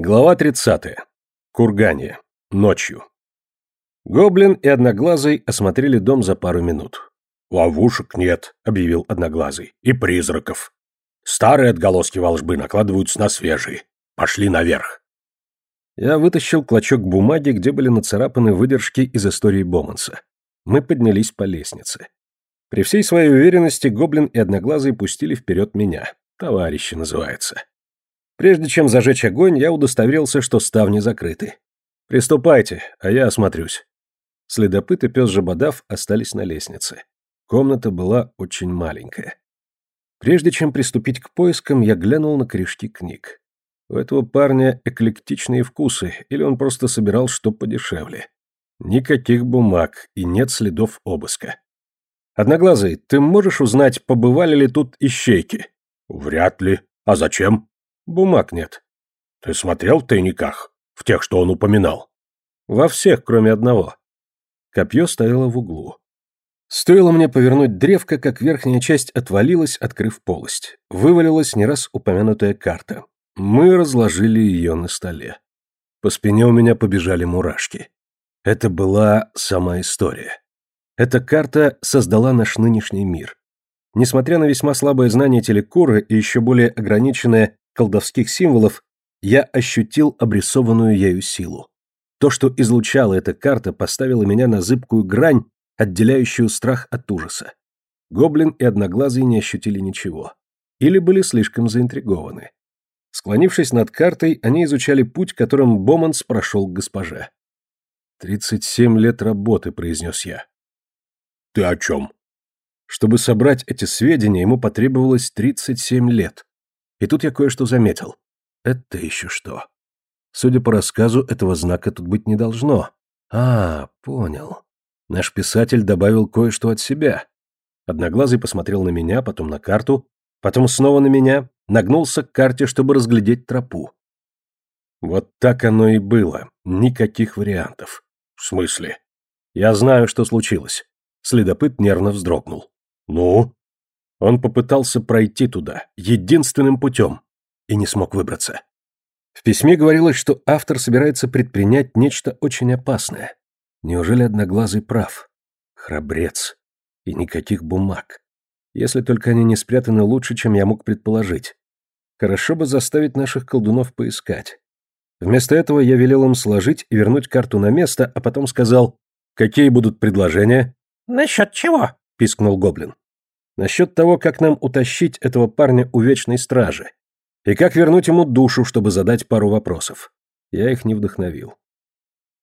Глава 30. Кургане. Ночью. Гоблин и Одноглазый осмотрели дом за пару минут. «Ловушек нет», — объявил Одноглазый, — «и призраков. Старые отголоски волжбы накладываются на свежие. Пошли наверх». Я вытащил клочок бумаги, где были нацарапаны выдержки из истории Боманса. Мы поднялись по лестнице. При всей своей уверенности Гоблин и Одноглазый пустили вперед меня. Товарищи называется. Прежде чем зажечь огонь, я удостоверился, что ставни закрыты. «Приступайте, а я осмотрюсь». Следопыт и пес Жабодав остались на лестнице. Комната была очень маленькая. Прежде чем приступить к поискам, я глянул на корешки книг. У этого парня эклектичные вкусы, или он просто собирал что подешевле. Никаких бумаг и нет следов обыска. Одноглазый, ты можешь узнать, побывали ли тут ищейки? Вряд ли. А зачем? Бумаг нет. Ты смотрел в тайниках? В тех, что он упоминал? Во всех, кроме одного. Копье стояло в углу. Стоило мне повернуть древко, как верхняя часть отвалилась, открыв полость. Вывалилась не раз упомянутая карта. Мы разложили ее на столе. По спине у меня побежали мурашки. Это была сама история. Эта карта создала наш нынешний мир. Несмотря на весьма слабое знание телекуры и еще более ограниченное колдовских символов, я ощутил обрисованную ею силу. То, что излучала эта карта, поставило меня на зыбкую грань, отделяющую страх от ужаса. Гоблин и Одноглазый не ощутили ничего. Или были слишком заинтригованы. Склонившись над картой, они изучали путь, которым Боманс прошел к госпоже. «Тридцать семь лет работы», — произнес я. «Ты о чем?» Чтобы собрать эти сведения, ему потребовалось тридцать семь лет. И тут я кое-что заметил. Это еще что? Судя по рассказу, этого знака тут быть не должно. А, понял. Наш писатель добавил кое-что от себя. Одноглазый посмотрел на меня, потом на карту, потом снова на меня, нагнулся к карте, чтобы разглядеть тропу. Вот так оно и было. Никаких вариантов. В смысле? Я знаю, что случилось. Следопыт нервно вздрогнул. Ну? Он попытался пройти туда, единственным путем, и не смог выбраться. В письме говорилось, что автор собирается предпринять нечто очень опасное. Неужели Одноглазый прав? Храбрец. И никаких бумаг. Если только они не спрятаны лучше, чем я мог предположить. Хорошо бы заставить наших колдунов поискать. Вместо этого я велел им сложить и вернуть карту на место, а потом сказал, какие будут предложения. «Насчет чего?» — пискнул Гоблин. Насчет того, как нам утащить этого парня у Вечной Стражи. И как вернуть ему душу, чтобы задать пару вопросов. Я их не вдохновил.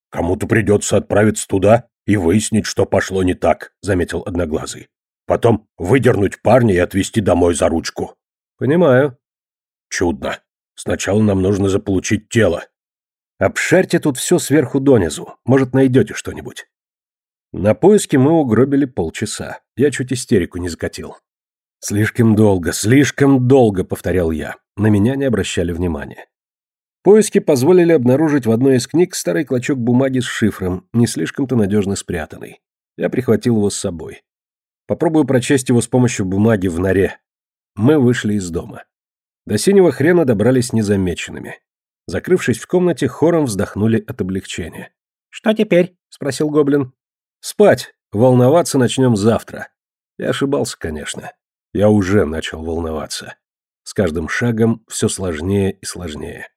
«Кому-то придется отправиться туда и выяснить, что пошло не так», — заметил Одноглазый. «Потом выдернуть парня и отвезти домой за ручку». «Понимаю». «Чудно. Сначала нам нужно заполучить тело». «Обшарьте тут все сверху донизу. Может, найдете что-нибудь». На поиски мы угробили полчаса. Я чуть истерику не закатил. «Слишком долго, слишком долго», — повторял я. На меня не обращали внимания. Поиски позволили обнаружить в одной из книг старый клочок бумаги с шифром, не слишком-то надежно спрятанный. Я прихватил его с собой. Попробую прочесть его с помощью бумаги в норе. Мы вышли из дома. До синего хрена добрались незамеченными. Закрывшись в комнате, хором вздохнули от облегчения. «Что теперь?» — спросил гоблин. Спать. Волноваться начнем завтра. Я ошибался, конечно. Я уже начал волноваться. С каждым шагом все сложнее и сложнее.